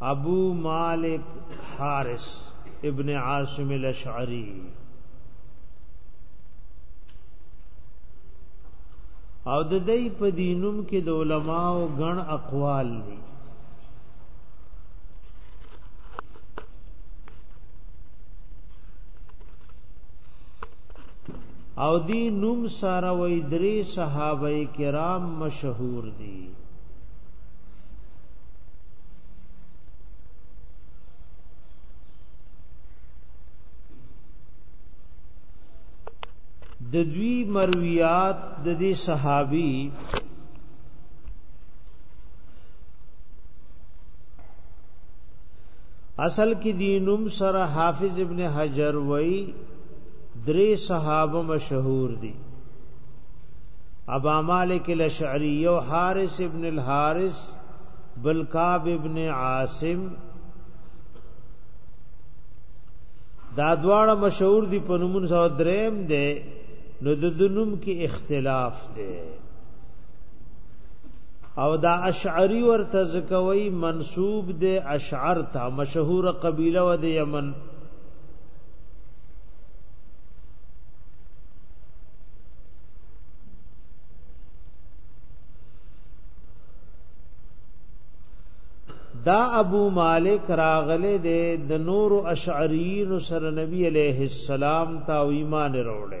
ابو مالک حارس ابن عاصم الاشعری او د دې په دینوم کې د علماو غن اقوال دي او دی نوم سره وای درې صحابه کرام مشهور دي د دوی مرویات د دې صحابي اصل کې دینم سره حافظ ابن حجر وای درې صحابه مشهور دي ابا مالک الاشعری او حارث ابن الحارث بلکاب ابن عاصم دا دواړه مشهور دي په نومونو سره دریم دي نو د دنوم کې اختلاف دی او دا اشعری ورته زکوي منسوب دی اشعر ته مشهور قبیله و د یمن دا ابو مالک راغله ده د نور اشعرین سره نبی علیہ السلام تا ایمان وروړي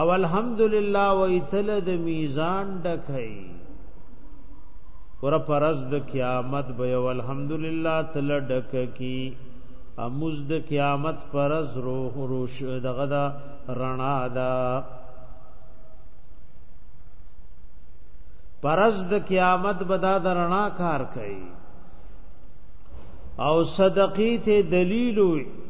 او الحمدلله ویتل د میزان ډکای ور پرز د قیامت به او الحمدلله تل ډک کی اموز د قیامت پرز روح روش دغه دا رڼا دا پرز د قیامت به دا رڼا کار کوي او صدقې ته دلیل وي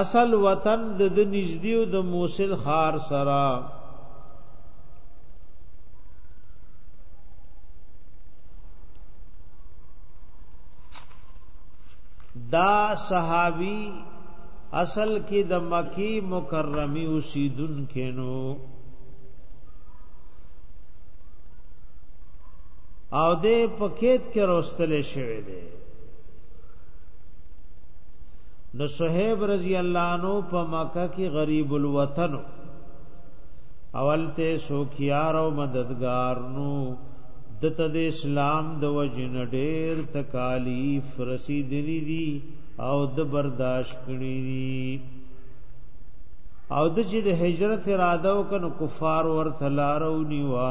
اصل وطن د د نږدې او د موصل خار سره دا صحابي اصل کې د مکی مکرمي اوسیدون کینو او د پکیت کې راستل شوی دی نو صہیب رضی الله عنه په مکه کې غریب الوطن اولته سوکیار او مددگار نو د تد اسلام د وجن ډیر تکالیف رسیدلی دي او د برداشت کړی دي او د چې د هجرت اراده وکړو کفار ورته لارو نیوا